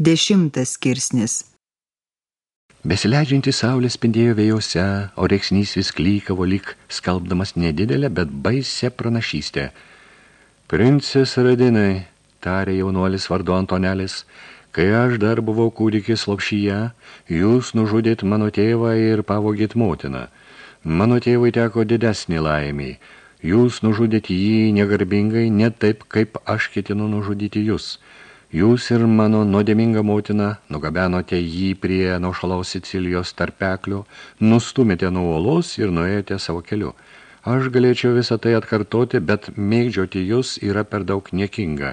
Dešimtas skirsnis. Besileidžianti saulė spindėjo vėjose, o reiksnys vis klykavo lyg skalbdamas nedidelę, bet baisę pranašystę. Princės Radinai, tarė jaunuolis vardu Antonelis, kai aš dar buvau kūdikis lopšyje, jūs nužudėt mano tėvą ir pavogėt motiną. Mano tėvui teko didesnį laimį. Jūs nužudėt jį negarbingai, ne taip, kaip aš ketinu nužudyti jūs. Jūs ir mano nuodėminga motina nugabenote jį prie naušalaus Sicilijos tarpeklio, nustumėte nuo olos ir nuėjote savo keliu. Aš galėčiau visą tai atkartoti, bet mėgdžioti jūs yra per daug niekinga.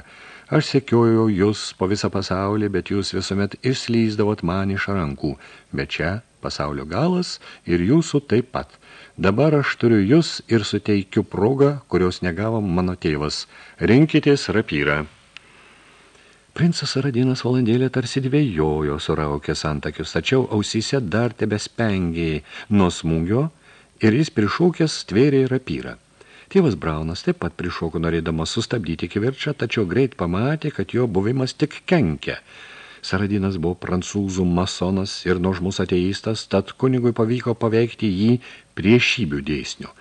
Aš sekiojau jūs po visą pasaulį, bet jūs visuomet išslyzdavot man iš rankų. Bet čia pasaulio galas ir jūsų taip pat. Dabar aš turiu jūs ir suteikiu progą, kurios negavo mano tėvas. Rinkitės rapyrą. Princas Radinas valandėlė tarsi dvėjojo suraukęs antakius, tačiau ausyse dar tebespengė nuo smūgio ir jis prišaukęs tvėrė rapyrą. Tėvas Braunas taip pat prišoko norėdamas sustabdyti kivirčą, tačiau greit pamatė, kad jo buvimas tik kenkia. Saradinas buvo prancūzų masonas ir nuožmus ateistas, tad kunigui pavyko paveikti jį priešybių dėsnių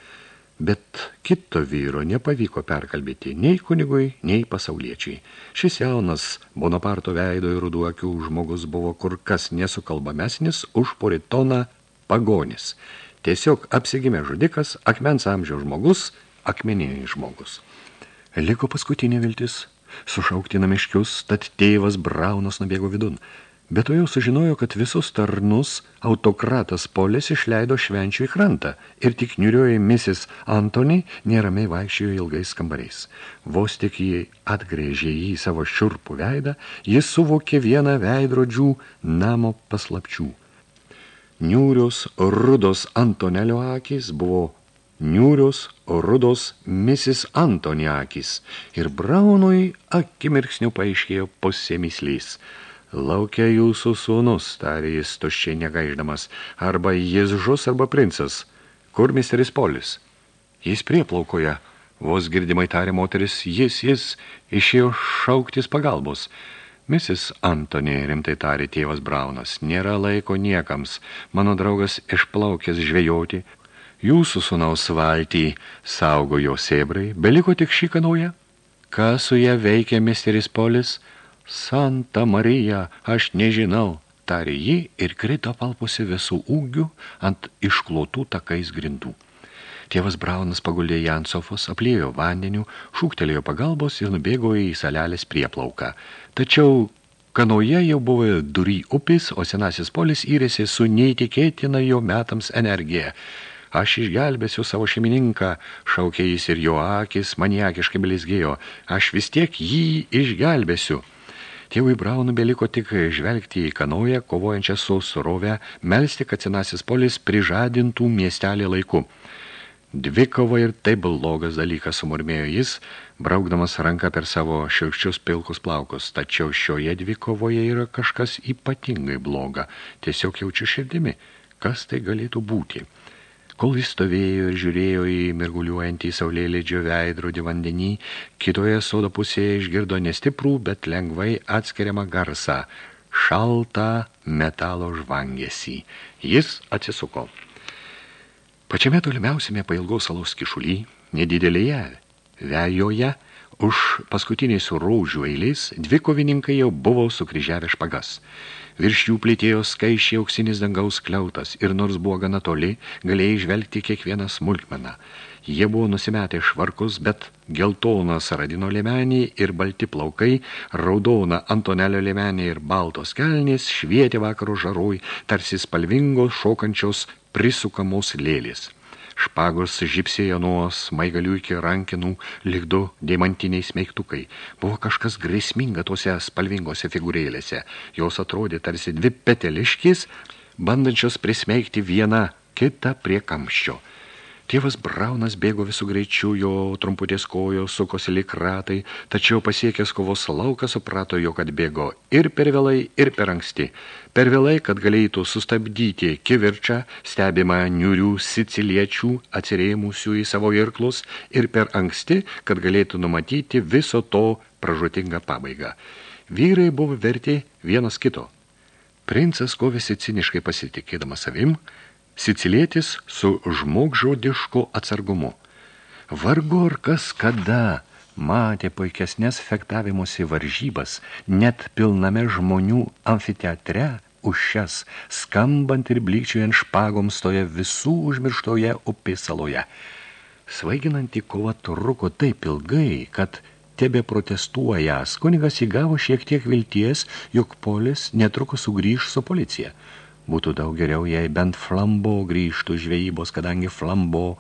bet kito vyro nepavyko perkalbėti nei kunigui, nei pasauliečiai. Šis jaunas Bonaparto veido ir ruduokių žmogus buvo kur kas nesukalbamesnis už poritoną pagonis. Tiesiog apsigimė žudikas, akmens amžiaus žmogus, akmeniniai žmogus. Liko paskutinė viltis, sušaukti namiškius, tad tėvas Braunas nubėgo vidun. Bet to jau sužinojo, kad visus tarnus autokratas Polės išleido švenčių į krantą ir tik niurioji Mrs. Antony neramiai vaikščiojo ilgais kambariais. Vos tik jį atgrėžė į savo šiurpų veidą, jis suvokė vieną veidrodžių namo paslapčių. Niūrios rudos Antonelio akys buvo niūrios rudos Mrs. Antony akys ir Braunui akimirksnių paaiškėjo pusė myslys – Laukia jūsų sūnus, tarė jis tuščiai negaiždamas, arba jis žus, arba princas. Kur misteris Polis? Jis prieplaukoje. Vos girdimai tarė moteris, jis, jis išėjo šauktis pagalbos. Mrs. Antony, rimtai tarė tėvas Braunas, nėra laiko niekams. Mano draugas išplaukęs žvejoti. Jūsų sūnaus valtį saugo jo sėbrai. Beliko tik šį kanoje? Ką su ją veikia misteris Polis? Santa Marija, aš nežinau, tarė ji ir krito palpusi visų ūgių ant išklotų takais grindų. Tėvas Braunas paguldė ją ant sofos, aplėjo vandeniu, šūktelėjo pagalbos ir nubėgo į salelės prieplauką. Tačiau kanoje jau buvo dury upis, o senasis polis įrėsi su neįtikėtina jo metams energija. Aš išgelbėsiu savo šeimininką, šaukė jis ir jo akis maniakiškai blizgėjo. Aš vis tiek jį išgelbėsiu. Tėvui Braunų beliko tik žvelgti į kanoją, kovojančią su surove, melsti, kad senasis polis prižadintų miestelį laiku. Dvikova ir taip blogas dalykas, sumurmėjo jis, braukdamas ranką per savo šilkščius pilkus plaukus. Tačiau šioje dvikovoje yra kažkas ypatingai bloga. Tiesiog jaučiu širdimi. Kas tai galėtų būti? Kol jis stovėjo ir žiūrėjo į mirguliuojantį saulėlėdžio veidrodį vandenį, kitoje sodo pusėje išgirdo nestiprų, bet lengvai atskiriamą garsą – šaltą metalo žvangesį. Jis atsisuko. Pačiame tolimiausiame pailgos salos kišuly, nedidelėje vejoje, už paskutiniais rūžių eilės, dvi kovininkai jau buvo sukryžiavę špagas – Virš jų plėtėjo skaičiai auksinis dangaus kliautas ir nors buvo gana toli, galėjai žvelgti kiekvieną smulkmeną. Jie buvo nusimetę švarkus, bet geltona saradino lėmenį ir balti plaukai, raudona Antonelio lėmenį ir baltos kelnės švietė vakaro žaroj, tarsi spalvingos šokančios prisukamos lėlės. Špagos žipsėjo nuo smaigalių iki rankinų, likdu deimantiniai smeigtukai. Buvo kažkas grėsminga tose spalvingose figūrėlėse. Jos atrodė tarsi dvi peteliškis, bandančios prismeigti vieną kitą prie kamščio. Tėvas Braunas bėgo visų greičių, jo trumputės kojos sukosi lik ratai, tačiau pasiekęs kovos lauką suprato jo, kad bėgo ir per vėlai, ir per anksti. Per vėlai, kad galėtų sustabdyti kivirčą, stebimą niurių siciliečių atsirėmusių į savo irklus, ir per anksti, kad galėtų numatyti viso to pražutingą pabaigą. Vyrai buvo verti vienas kito. Princas kovėsi ciniškai pasitikėdamas savim, sicilietis su žmogžodišku atsargumu. Vargu ar kas kada matė puikesnės fektavimosi varžybas, net pilname žmonių amfiteatre už šias, skambant ir blykčiujant špagoms toje visų užmirštoje upės saloje. Svaiginanti kova truko taip ilgai, kad tebe protestuojas, kunigas įgavo šiek tiek vilties, jog polis netrukus sugrįž su policija – Būtų daug geriau, jei bent flambo grįžtų žvejybos, kadangi flambo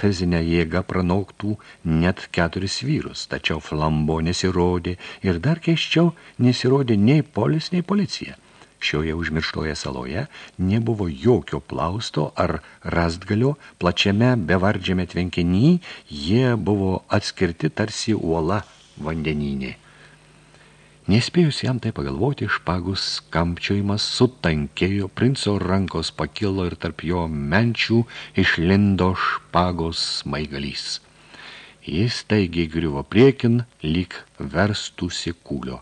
fizinę jėgą pranoktų net keturis vyrus. Tačiau flambo nesirodė ir dar keiščiau nesirodė nei polis, nei policija. Šioje užmirštoje saloje nebuvo jokio plausto ar rastgalio, plačiame bevardžiame tvenkinį jie buvo atskirti tarsi uola vandeninė. Nespėjus jam tai pagalvoti, špagus kampčiojimas sutankėjo, princo rankos pakilo ir tarp jo menčių išlindo špagos maigalys. Jis taigiai griuvo priekin, lyg verstųsi kūlio.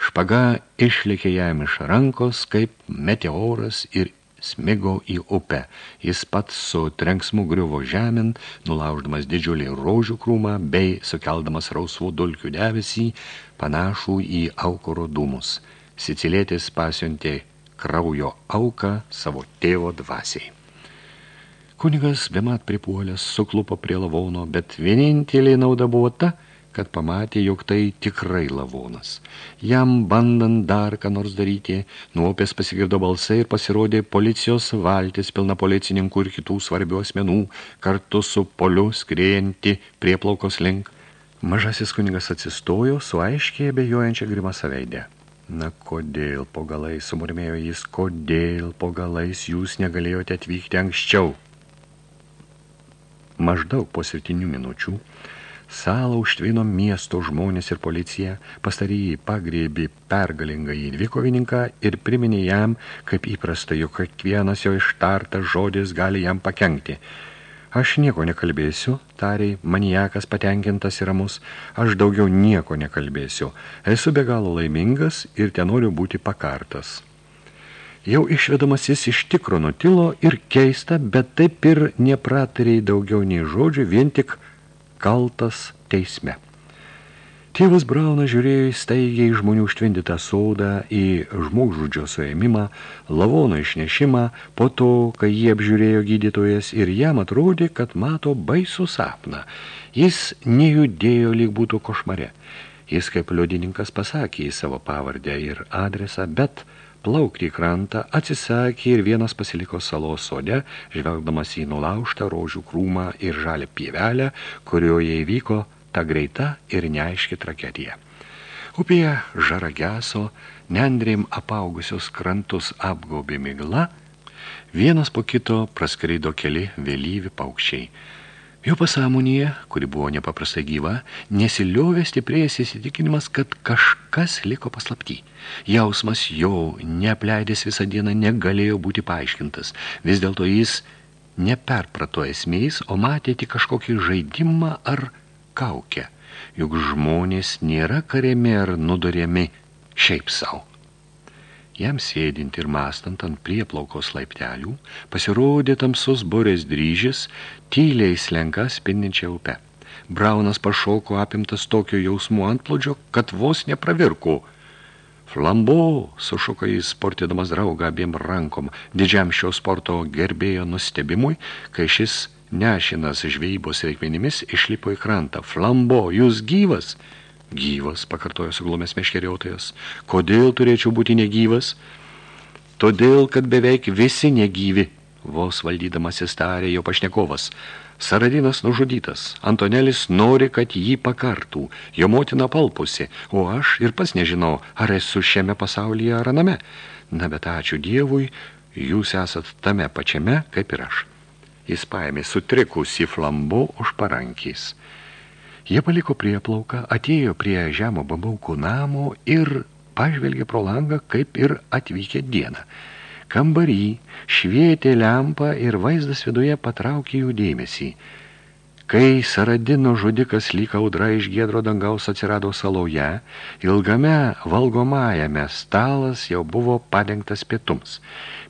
Špaga išlikė jam iš rankos, kaip meteoras ir smigo į upę. Jis pats su trenksmu griuvo žemин, nulauždamas didžiulį rožių krūmą bei sukeldamas rausvų dulkių debesį, panašų į aukoro dūmus. Sicilietis pasiuntė kraujo auką savo tėvo dvasiai. Kunigas bemat pripuolęs suklupo prie lavono, bet vienintelė nauda buvo ta, kad pamatė, jog tai tikrai lavonas. Jam bandant dar ką nors daryti, nuopės pasigirdo balsai ir pasirodė policijos valtis pilna policininkų ir kitų svarbių asmenų, kartu su poliu skrėjanti prie plaukos link. Mažasis kunigas atsistojo su aiškiai abejojančia grimasa veidę. Na, kodėl po galais, sumurmėjo jis, kodėl po galais jūs negalėjote atvykti anksčiau? Maždaug po septynių minučių Salą užtvino miesto žmonės ir policija, pastarėjai pagrėbė pergalingą į dvikovininką ir priminė jam, kaip įprasta, jog kiekvienas jo ištartas žodis gali jam pakenkti. Aš nieko nekalbėsiu, tariai, maniakas patenkintas yra mus, aš daugiau nieko nekalbėsiu. Esu be galo laimingas ir ten noriu būti pakartas. Jau išvedamas jis iš tikro nutilo ir keista, bet taip ir nepratarėjai daugiau nei žodžių, vien tik kaltas teisme. Tėvas Braunas žiūrėjo staigiai žmonių užtvindytą sodą, į žmogžudžio suėmimą, lavono išnešimą, po to, kai jie apžiūrėjo gydytojas ir jam atrodė, kad mato baisų sapną. Jis nejudėjo, lyg būtų košmare. Jis kaip liudininkas pasakė į savo pavardę ir adresą, bet plaukti į krantą atsisakė ir vienas pasiliko salos sode, žvelgdamas į nulaužtą rožių krūmą ir žalę pievelę, kurioje įvyko ta greita ir neaiški tragedija. Upėje žarageso, nendrėm apaugusios krantus apgaubė migla, vienas po kito praskreido keli vėlyvi paukščiai – Jo pasąmonėje, kuri buvo nepaprastai gyva, nesiliovė stiprėjęs įsitikinimas, kad kažkas liko paslapty. Jausmas jo, neapleidęs visą dieną, negalėjo būti paaiškintas. Vis dėlto jis neperprato esmės, o matė tik kažkokį žaidimą ar kaukę. Juk žmonės nėra kariami ar nudoriami šiaip savo. Jam sėdint ir mastant ant prieplaukos laiptelių, pasirodė tamsus borės dryžis, tyliai slenka spindinčia upe. Braunas pašoko apimtas tokio jausmų antplodžio, kad vos nepravirko. Flambo, sušuko jis, sportydamas draugą abiem rankom, didžiam šio sporto gerbėjo nustebimui, kai šis nešinas žvejybos reikmenimis išlipo į krantą. Flambo, jūs gyvas? Gyvas, pakartojo suglumės meškeriotojas. Kodėl turėčiau būti negyvas? Todėl, kad beveik visi negyvi, vos valdydamas įstarė jo pašnekovas. Saradinas nužudytas, Antonelis nori, kad jį pakartų, jo motina palpusi, o aš ir pas nežinau, ar esu šiame pasaulyje ar aname. Na, bet ačiū Dievui, jūs esat tame pačiame, kaip ir aš. Jis paėmė sutrikusį flambu už parankys. Jie paliko prieplauką, atėjo prie žemo babaukų namo ir pažvelgė pro langą, kaip ir atvykę dieną. Kambarį švietė lempą ir vaizdas viduje patraukė jų dėmesį. Kai Saradino žudikas lyg audra iš giedro dangaus atsirado saloje, ilgame valgomajame stalas jau buvo padengtas pietums.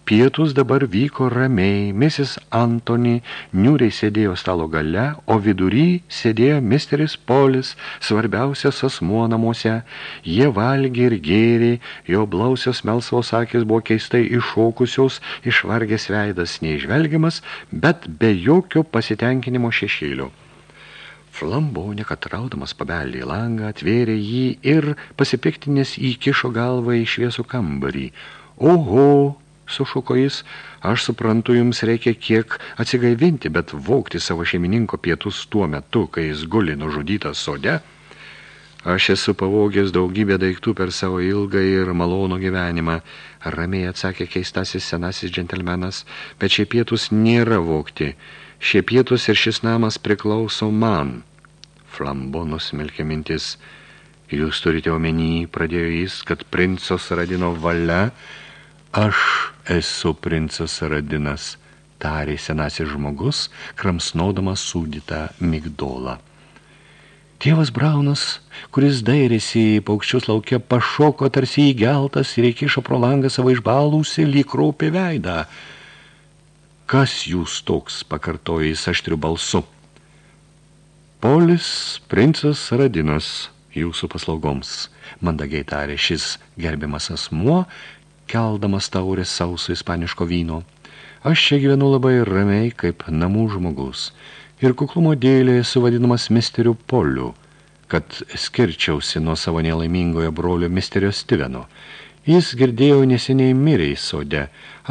Pietus dabar vyko ramiai, Mrs. Antony niūriai sėdėjo stalo gale, o vidury sėdėjo misteris Polis, svarbiausias asmuo namuose. Jie valgė ir gėrė, jo blausios melsvos akis buvo keistai iššokusios, išvargęs veidas neižvelgiamas, bet be jokio pasitenkinimo šešėlio. Flambo, nekatraudamas pabeldė į langą, atvėrė jį ir pasipiktinės įkišo galvą į šviesų kambarį. Oho, sušuko jis, aš suprantu, jums reikia kiek atsigaivinti, bet vaukti savo šeimininko pietus tuo metu, kai jis guli nužudytas sode. Aš esu pavogęs daugybę daiktų per savo ilgą ir malonų gyvenimą, ramiai atsakė keistasis senasis džentelmenas, bet šie pietus nėra vokti. Šie pietus ir šis namas priklauso man. Flambo nusmelkė mintis. Jūs turite omeny, pradėjo jis, kad princos radino valia Aš esu princas Radinas, tarė senasis žmogus, kramsnodamas sūdytą migdolą. Tėvas Braunas, kuris dairėsi į paukščius laukia, pašoko tarsi įgeltas ir įkišo pro langą savo išbalūsi lyg raupė veidą. Kas jūs toks, pakartojo jis aštriu balsu. Polis, princas Radinas, jūsų paslaugoms, mandagiai tarė šis gerbiamas asmuo keldamas taurę sauso ispaniško vyno. Aš čia gyvenu labai ramiai kaip namų žmogus ir kuklumo dėlė esu vadinamas misteriu Poliu, kad skirčiausi nuo savo nelaimingojo brolio misterio Stiveno. Jis girdėjo neseniai mirė į sode.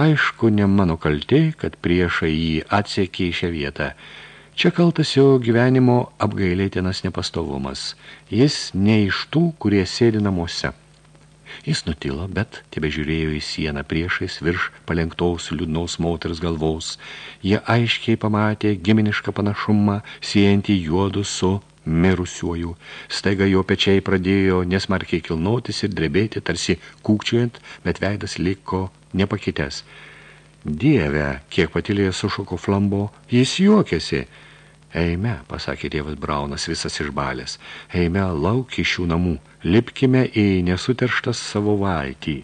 Aišku, ne mano kaltė, kad priešai jį atsiekė į šią vietą. Čia kaltas jo gyvenimo apgailėtinas nepastovumas. Jis ne iš tų, kurie sėdi namuose. Jis nutilo, bet tebe žiūrėjo į sieną priešais virš palenktos liūdnaus moters galvos. Jie aiškiai pamatė giminišką panašumą, siejantį juodu su mirusiuoju. Staiga jo pečiai pradėjo nesmarkiai kilnotis ir drebėti, tarsi kūkčiojant, bet veidas liko nepakitęs. Dieve, kiek patilėje sušuko flambo, jis juokėsi – Eime, pasakė tėvas Braunas visas išbalės, eime lauk iš šių namų, lipkime į nesuterštas savo valtį.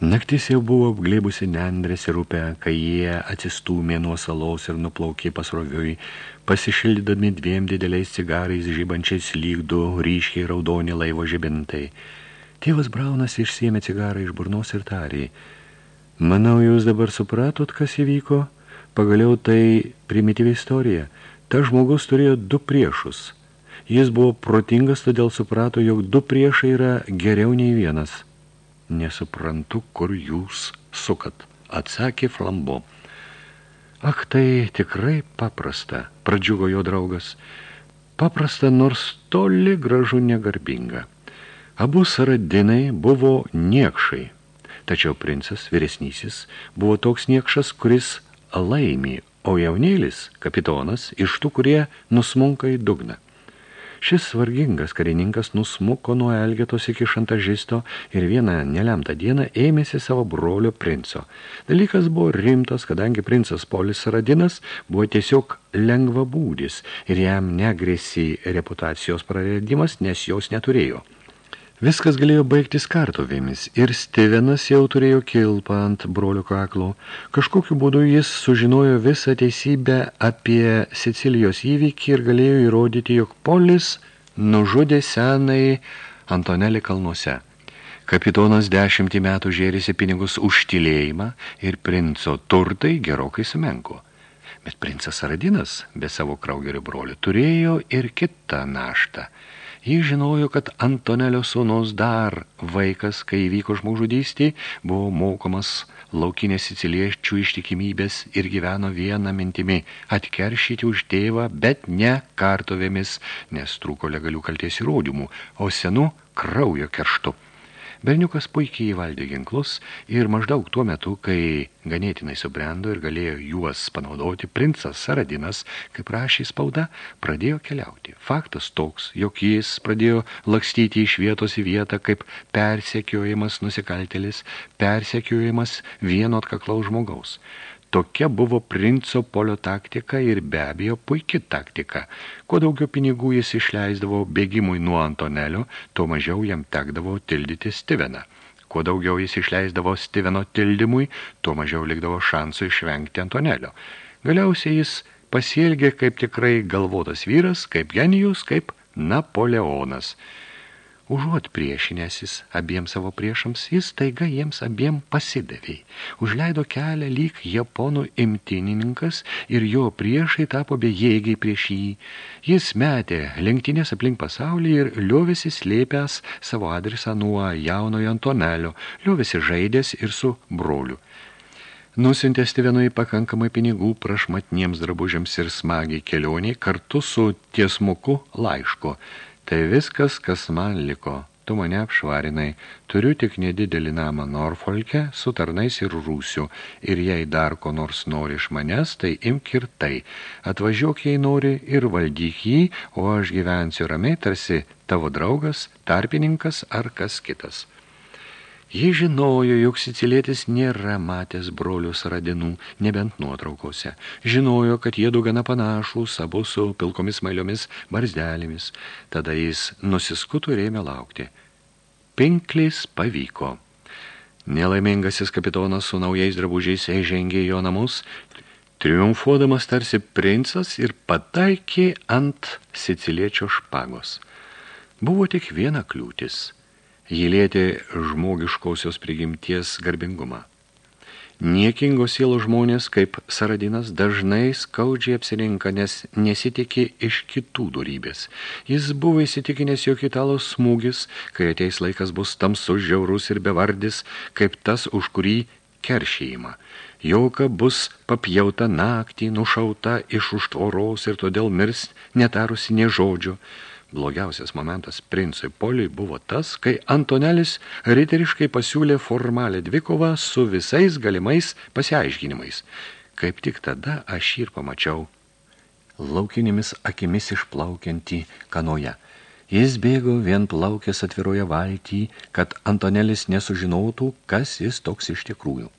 Naktis jau buvo apglėbusi nendrės ir upę, kai jie atsistūmė nuo salos ir nuplaukė pasroviui, pasišildami dviem dideliais cigarais žybančiais lygdu ryškiai raudoni laivo žibintai. Tėvas Braunas išsiėmė cigarą iš burnos ir tarė, manau, jūs dabar supratot, kas įvyko? Pagaliau tai primityvi istorija – Ta žmogus turėjo du priešus. Jis buvo protingas, todėl suprato, jog du priešai yra geriau nei vienas. Nesuprantu, kur jūs sukat, atsakė Flambo. Ak, tai tikrai paprasta, pradžiugo jo draugas. Paprasta, nors toli gražu negarbinga. Abu saradinai buvo niekšai. Tačiau princas, vyresnysis, buvo toks niekšas, kuris laimė, o jaunėlis, kapitonas, iš tų, kurie nusmunka į dugną. Šis svargingas karininkas nusmuko nuo Elgetos iki šantažisto ir vieną nelemtą dieną ėmėsi savo brolio princo. Dalykas buvo rimtas, kadangi princas Polis Saradinas buvo tiesiog lengvabūdis ir jam negrėsi reputacijos praradimas, nes jos neturėjo. Viskas galėjo baigtis kartovėmis ir Stevenas jau turėjo kilpą ant brolio kaklo. Kažkokiu būdu jis sužinojo visą teisybę apie Sicilijos įvykį ir galėjo įrodyti, jog Polis nužudė senai Antonelį kalnuose. Kapitonas dešimtį metų žėrėsi pinigus už tylėjimą ir princo turtai gerokai sumenko. Bet princas Aradinas, be savo kraugerio brolių, turėjo ir kitą naštą – Jis žinojo, kad Antonelio sūnus dar vaikas, kai įvyko žmogžudystį, buvo mokomas laukinės siciliečių ištikimybės ir gyveno vieną mintimi – atkeršyti už tėvą, bet ne kartovėmis, nes trūko legalių kalties įrodymų, o senu kraujo kerštu. Berniukas puikiai įvaldė ginklus ir maždaug tuo metu, kai ganėtinai subrendo ir galėjo juos panaudoti, princas Saradinas, kaip rašė spauda, pradėjo keliauti. Faktas toks, jog jis pradėjo lakstyti iš vietos į vietą, kaip persekiojimas nusikaltelis, persekiojimas vieno atkaklaus žmogaus. Tokia buvo princo polio taktika ir be abejo puiki taktika. Kuo daugiau pinigų jis išleisdavo bėgimui nuo Antonelio, tuo mažiau jam tekdavo tildyti Steveną. Kuo daugiau jis išleisdavo Steveno tildymui, tuo mažiau likdavo šansų išvengti Antonelio. Galiausiai jis pasielgė kaip tikrai galvotas vyras, kaip genijus, kaip Napoleonas – Užuot priešinėsis abiems savo priešams, jis taiga jiems abiem pasidavė. Užleido kelią lyg japonų imtinininkas ir jo priešai tapo bejėgiai prieš jį. Jis metė lenktynės aplink pasaulį ir liovėsi slėpęs savo adresą nuo jaunojo Antonelio, liovėsi žaidęs ir su broliu. Nusintė Stevenui pakankamai pinigų prašmatniems drabužiams ir smagiai kelioniai kartu su tiesmuku laišku – Tai viskas, kas man liko. Tu mane apšvarinai. Turiu tik nedidelį namą Norfolke su tarnais ir rūsiu. Ir jei dar ko nors nori iš manęs, tai imk ir tai. Atvažiuok, jei nori, ir valdyk jį, o aš gyvensiu ramiai, tarsi tavo draugas, tarpininkas ar kas kitas. Ji žinojo, jog sicilietis nėra matęs brolius radinų, nebent nuotraukose. Žinojo, kad jie du gana panašūs, abu su pilkomis mailiomis barzdelėmis. Tada jis nusiskutų ir ėmė laukti. Pinklis pavyko. Nelaimingasis kapitonas su naujais drabužiais žengė jo namus, triumfuodamas tarsi princas ir pataikė ant siciliečio špagos. Buvo tik viena kliūtis – Jį lėtė žmogiškausios prigimties garbingumą. Niekingos sielo žmonės, kaip Saradinas, dažnai skaudžiai apsirinka, nes nesitikė iš kitų dorybės. Jis buvo įsitikinęs, jog italos smūgis, kai ateis laikas bus tamsus, žiaurus ir bevardis, kaip tas, už kurį keršėjimą. Jauka bus papjauta naktį, nušauta iš už tvoros ir todėl mirs netarusi nie žodžio. Blogiausias momentas princui Poliui buvo tas, kai Antonelis riteriškai pasiūlė formalę dvikovą su visais galimais pasiaiškinimais. Kaip tik tada aš ir pamačiau laukinėmis akimis išplaukiantį kanoje. Jis bėgo vien plaukęs atviroje valtį, kad Antonelis nesužinotų, kas jis toks iš tikrųjų.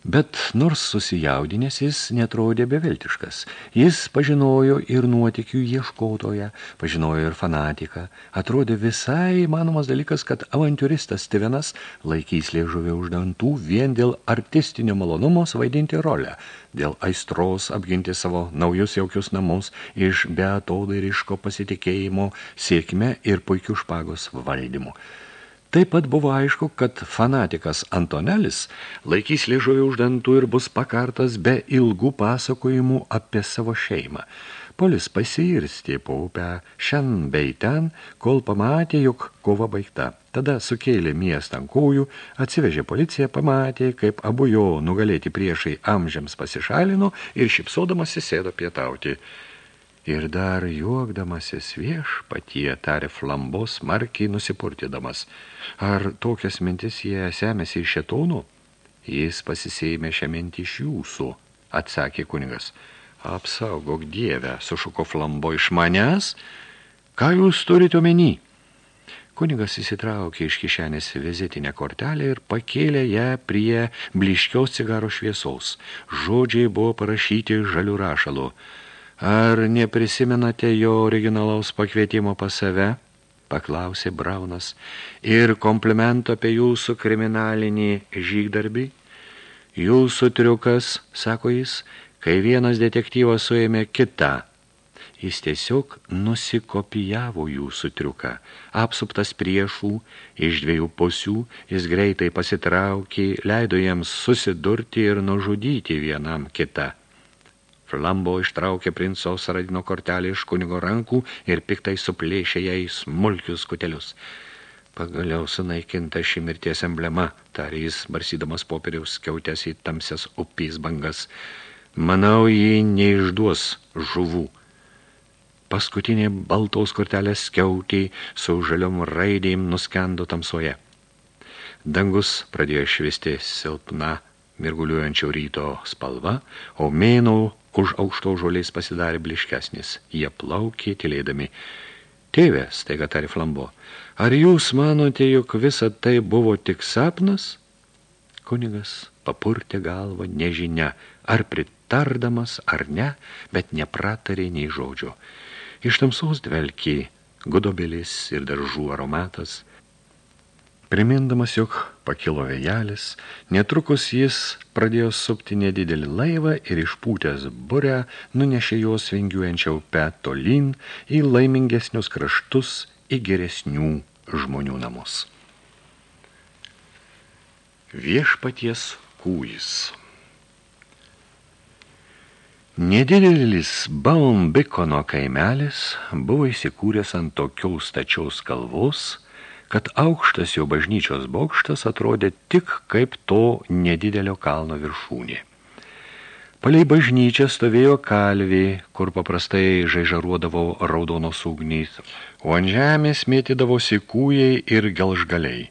Bet nors susijaudinės jis netrodė beviltiškas. Jis pažinojo ir nuotikių ieškotoją, pažinojo ir fanatiką. Atrodė visai įmanomas dalykas, kad avantūristas Stevenas laikys liežuvę už dantų vien dėl artistinio malonumo vaidinti rolę, dėl aistros apginti savo naujus jaukius namus iš beatodairiško pasitikėjimo, sėkme ir puikių špagos valdymu. Taip pat buvo aišku, kad fanatikas Antonelis laikys liežuvį už dantų ir bus pakartas be ilgų pasakojimų apie savo šeimą. Polis pasiirstė po upę šian bei ten, kol pamatė, jog kova baigta. Tada sukėlė miestą ant kojų, atsivežė policiją, pamatė, kaip abu jo nugalėti priešai amžiams pasišalino ir šipsodamas įsėdo pietauti. Ir dar juokdamasis vieš patie, tarė flambos, markiai nusipurtydamas. Ar tokias mintis jie semėsi iš šetonų? Jis pasisėmė šią mintį iš jūsų, atsakė kunigas. Apsaugok dievę, sušuko flambo iš manęs. Ką jūs turite omeny? Kunigas įsitraukė iš kišenės vizitinę kortelę ir pakėlė ją prie bliškiaus cigaro šviesaus. Žodžiai buvo parašyti žalių rašalų. Ar neprisimenate jo originalaus pakvietimo pas save? Paklausė Braunas. Ir komplimento apie jūsų kriminalinį žygdarbį? Jūsų triukas, sako jis, kai vienas detektyvas suėmė kitą. Jis tiesiog nusikopijavo jūsų triuką. Apsuptas priešų iš dviejų pusių, jis greitai pasitraukė, leido jiems susidurti ir nužudyti vienam kitą. Flambo ištraukė princo saradino kortelį iš kunigo rankų ir piktai suplėšė jai smulkius kutelius. Pagaliau sunaikinta ši mirties emblema, tarė jis, barsydamas popieriaus skiautės į tamsias upys bangas. Manau, jį neišduos žuvų. Paskutinė baltaus kortelės skiautiai su žaliom raidėjim nuskendo tamsoje. Dangus pradėjo švisti silpna, mirguliuojančio ryto spalva, o mėnau už aukšto žolės pasidarė bliškesnis. Jie plaukė tylėdami. Tėvė, staiga tarė flambo, ar jūs manote, jog visa tai buvo tik sapnas? Kunigas papurtė galvą nežinia, ar pritardamas, ar ne, bet nepratarė nei žodžio. Iš tamsaus dvelkė gudobelis ir daržų aromatas. Primindamas, jog pakilo vėjelis, netrukus jis pradėjo supti nedidelį laivą ir išpūtęs burę nunešė jos vingiuojančią upę tolyn į laimingesnius kraštus, į geresnių žmonių namus. Viešpaties kūjis Nedidelis Baumbikono kaimelis buvo įsikūręs ant tokiaus stačiaus kalvos, kad aukštas jo bažnyčios bokštas atrodė tik kaip to nedidelio kalno viršūnė. Palei bažnyčią stovėjo kalvė, kur paprastai žaižaruodavo raudonos ugnys, o ant žemės mėtydavosi kūjai ir gelžgaliai.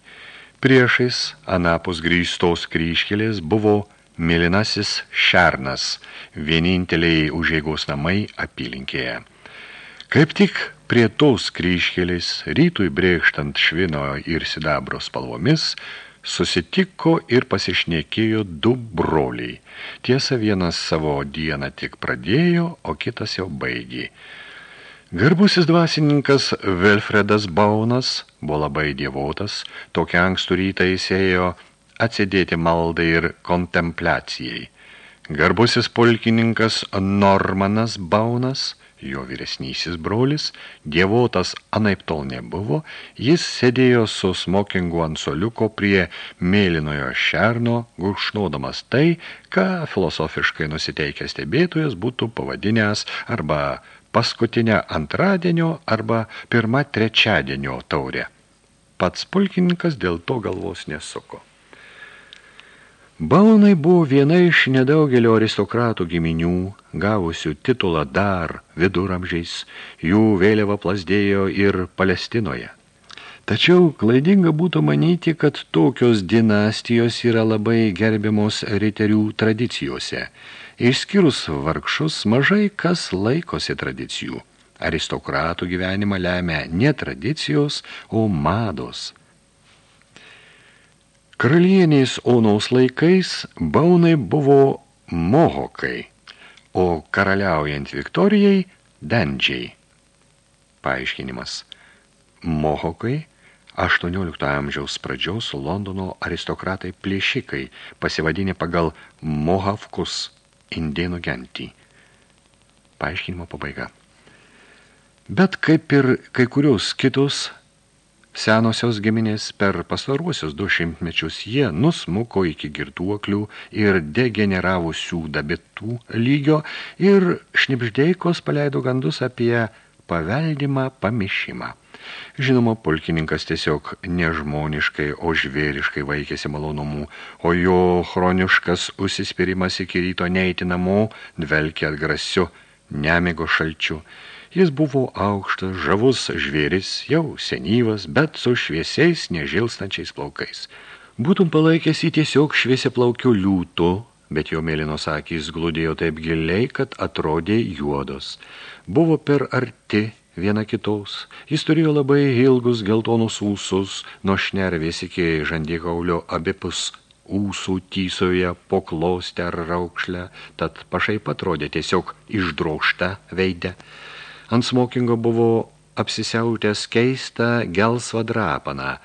Priešais anapus grįstos kryškelės buvo Mėlynasis šernas, vieninteliai užėgos namai apylinkėje. Kaip tik prie tos kryškelės rytui brėkštant švino ir sidabro spalvomis, susitiko ir pasišnekėjo du broliai. Tiesa, vienas savo dieną tik pradėjo, o kitas jau baigė. Garbusis dvasininkas Velfredas Baunas buvo labai dievotas, tokia ankstų rytą įsėjo atsidėti maldai ir kontempliacijai. Garbusis pulkininkas Normanas Baunas, jo vyresnysis brolis, dievotas anaip tol nebuvo, jis sėdėjo su smokingu ant soliuko prie mėlynojo šerno, gurkšnodamas tai, ką filosofiškai nusiteikęs stebėtojas būtų pavadinęs arba paskutinę antradienio arba pirmą trečiadienio taurę. Pats pulkininkas dėl to galvos nesuko. Baunai buvo viena iš nedaugelio aristokratų giminių, gavusių titulą dar viduramžiais, jų vėliava plasdėjo ir Palestinoje. Tačiau klaidinga būtų manyti, kad tokios dinastijos yra labai gerbiamos riterių tradicijose. Išskyrus vargšus, mažai kas laikosi tradicijų. Aristokratų gyvenimą lemia ne tradicijos, o mados. Karalieniais Onaus laikais baunai buvo mohokai, o karaliaujant Viktorijai dandžiai. Paaiškinimas. Mohokai 18 amžiaus pradžiaus Londono aristokratai plėšikai pasivadinė pagal Mohavkus indėnų gentį. Paaiškinimo pabaiga. Bet kaip ir kai kurios kitos Senosios giminės per pastaruosius du šimtmečius jie nusmuko iki girtuoklių ir degeneravusių dabitų lygio ir šnipždeikos paleido gandus apie paveldimą pamišimą. Žinoma, pulkininkas tiesiog nežmoniškai, o žvėriškai vaikėsi malonumų, o jo chroniškas užsispirimas iki ryto neįtinamo dvelkė atgrasiu nemigo šalčiu. Jis buvo aukštas, žavus žvėris, jau senyvas, bet su šviesiais, nežilstančiais plaukais. Būtum palaikęs į tiesiog šviesia plaukių liūtų, bet jo mėlynos akys glūdėjo taip giliai, kad atrodė juodos. Buvo per arti viena kitos. Jis turėjo labai ilgus geltonus ūsus, nuo šnervės iki žandikaulio abipus ūsų tysoje poklostę ar raukšlę, tad pašai patrodė tiesiog išdrošta veidę. Ant smokingo buvo apsisiautęs keistą gelsvą drapaną,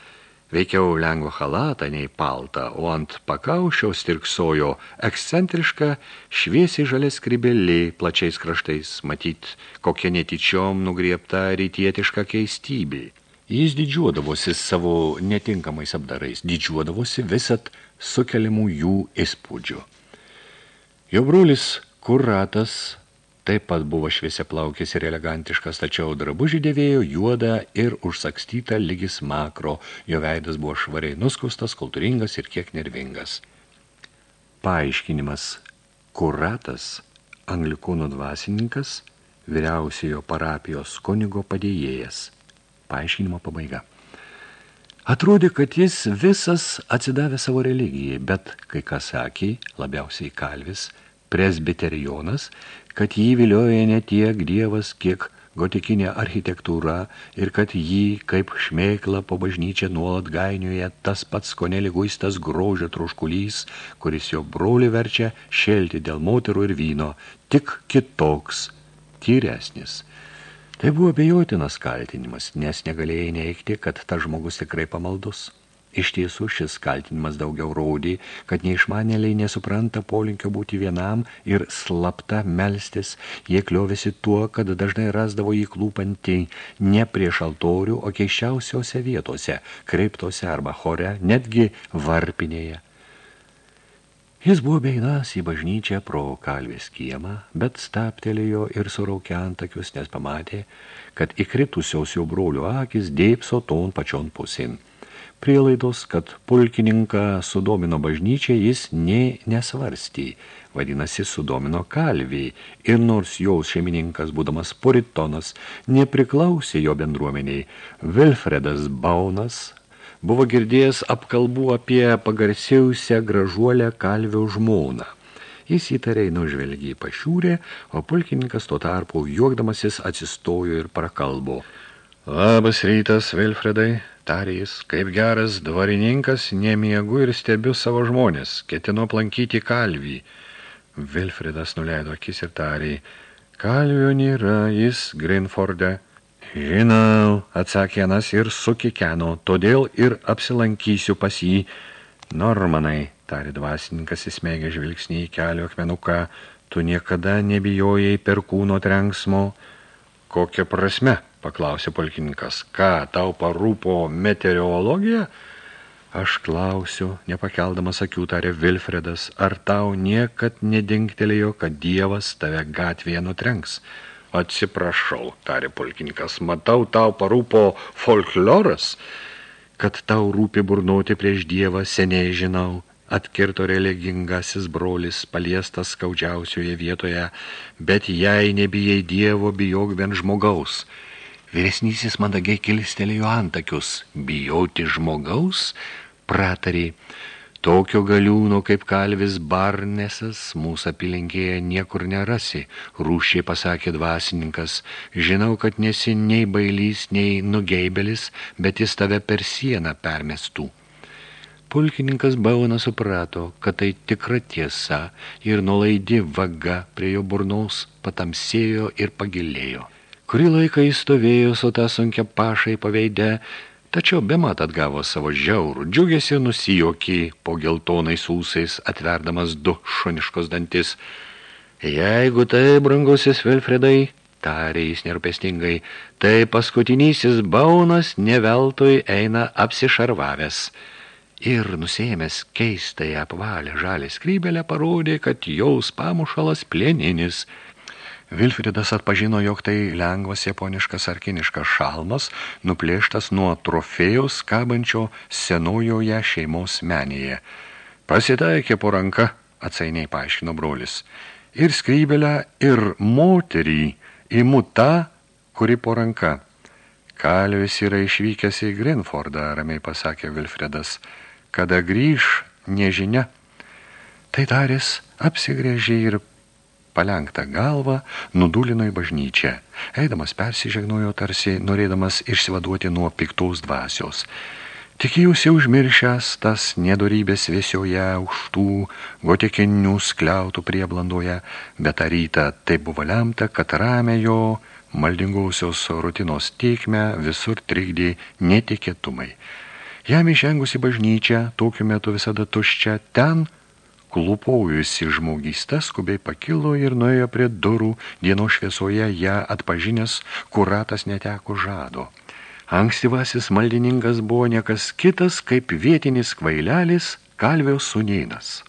veikiau lengvo halatą nei paltą, o ant pakaušio stirksojo ekscentriška šviesiai žalia skribelė plačiais kraštais, matyt, kokia netyčiom nugriepta rytietiška keistybė. Jis didžiuodavosi savo netinkamais apdarais, didžiuodavosi visat sukeliamų jų įspūdžių. Jo brolis Kuratas Taip pat buvo šviesia plaukis ir elegantiškas, tačiau drabužį dėvėjo juodą ir užsakstytą lygis makro. Jo veidas buvo švariai nuskustas, kultūringas ir kiek nervingas. Paaiškinimas. Kuratas, anglikūnų dvasininkas, vyriausiojo parapijos kunigo padėjėjas. Paaiškinimo pabaiga. Atrodė, kad jis visas atsidavė savo religijai, bet kai kas sakė, labiausiai kalvis, presbiterijonas, kad jį vilioja ne tiek dievas, kiek gotikinė architektūra ir kad jį, kaip šmeikla po bažnyčią nuolat gainioje, tas pats koneliguistas grožio troškulys, kuris jo brolį verčia šelti dėl moterų ir vyno, tik kitoks, tyresnis. Tai buvo bejotinas kaltinimas, nes negalėjai neikti, kad ta žmogus tikrai pamaldus. Iš tiesų šis kaltinimas daugiau rodė, kad neišmanėliai nesupranta polinkio būti vienam ir slapta melstis. Jie kliovėsi tuo, kad dažnai rasdavo jį klūpantį ne prieš altorių, o keiščiausiose vietose, kreiptose arba chore, netgi varpinėje. Jis buvo beinas į bažnyčią pro kalvės kiemą, bet staptelėjo ir suraukė antakius, nes pamatė, kad įkritusiaus jo brolių akis dėpso ton pačion pusėn prielaidos, kad pulkininką sudomino bažnyčia, jis nei nesvarstį, vadinasi, sudomino kalvį, ir nors jaus šeimininkas, būdamas puritonas, nepriklausė jo bendruomeniai, Vilfredas Baunas buvo girdėjęs apkalbų apie pagarsėjusią gražuolę kalvio žmoną. Jis įtariai nužvelgė į pašiūrę, o pulkininkas tuo tarpu juokdamasis atsistojo ir prakalbo. Labas rytas, Vilfredai, tarė jis, kaip geras dvarininkas, nemiegu ir stebiu savo žmonės, ketinu aplankyti kalvį. Vilfredas nuleido akis ir tarė, kalvio nėra, jis Grinforde. Žinau, atsakė Anas ir sukikeno, todėl ir apsilankysiu pas jį. Normanai, tarė dvasininkas įsmeigė žvilgsnį į kelio akmenuką, tu niekada nebijojai per kūno trenksmo. Kokia prasme? Paklausė polkininkas. Ką, tau parūpo meteorologija? Aš klausiu, nepakeldamas akių tarė Vilfredas, ar tau niekad nedingtelėjo, kad Dievas tave gatvėje nutrenks? Atsiprašau, tarė polkininkas, matau, tau parūpo folkloras, kad tau rūpi burnoti prieš Dievą, seniai žinau, atkirto religingasis brolis, paliestas skaudžiausioje vietoje, bet jei nebijai Dievo, bijok vien žmogaus – Vyresnysis mandagiai kilistelėjo antakius. Bijoti žmogaus, pratarė. Tokio galiūno kaip kalvis Barnesas mūsų apylinkėje niekur nerasi, rūšiai pasakė dvasininkas. Žinau, kad nesi nei bailys, nei nugeibelis, bet jis tave per sieną permestų. Pulkininkas Bauna suprato, kad tai tikra tiesa ir nulaidi vaga prie jo burnaus patamsėjo ir pagilėjo. Kurį laiką jis stovėjo su tą sunkia pašai paveidę, tačiau bemat atgavo savo žiaurų, džiugėsi nusijokį po geltonais ūsais, atverdamas du šuniškos dantis. Jeigu tai, brangusis Vilfredai, tarė jis nerpestingai, tai paskutinysis baunas neveltui eina apsišarvavęs. Ir nusėmęs keistai apvalę žalę skrybelę parodė, kad jaus pamušalas plieninis – Vilfridas atpažino, jog tai lengvas japoniškas arkiniškas šalmas, nuplėštas nuo trofėjaus kabančio senojoje šeimos menėje. Pasitaikė po ranka, atsainiai paaiškino brolis. Ir skrybelę, ir moterį imu tą, kuri po ranka. Kalvis yra išvykęs į Grinfordą, ramiai pasakė Vilfredas. Kada grįž, nežinia. Tai darės apsigrėžė ir palenktą galvą, nudulino į bažnyčią. Eidamas persižegnojo tarsi, norėdamas išsivaduoti nuo piktos dvasios. Tikėjusi užmiršęs tas nedorybės vėsioje užtų gotikinių skliautų prieblandoje, bet tą rytą tai buvo lemta, kad ramė jo maldingausios rutinos teikme visur trikdė netikėtumai. Jam įžengus į bažnyčią, tokiu metu visada tuščia, ten – Klupojusi žmogysta skubiai pakilo ir nuėjo prie durų, dienos šviesoje ją atpažinęs, kuratas neteko žado. Ankstyvasis maldininkas buvo niekas kitas, kaip vietinis kvailelis Kalvio sunėnas.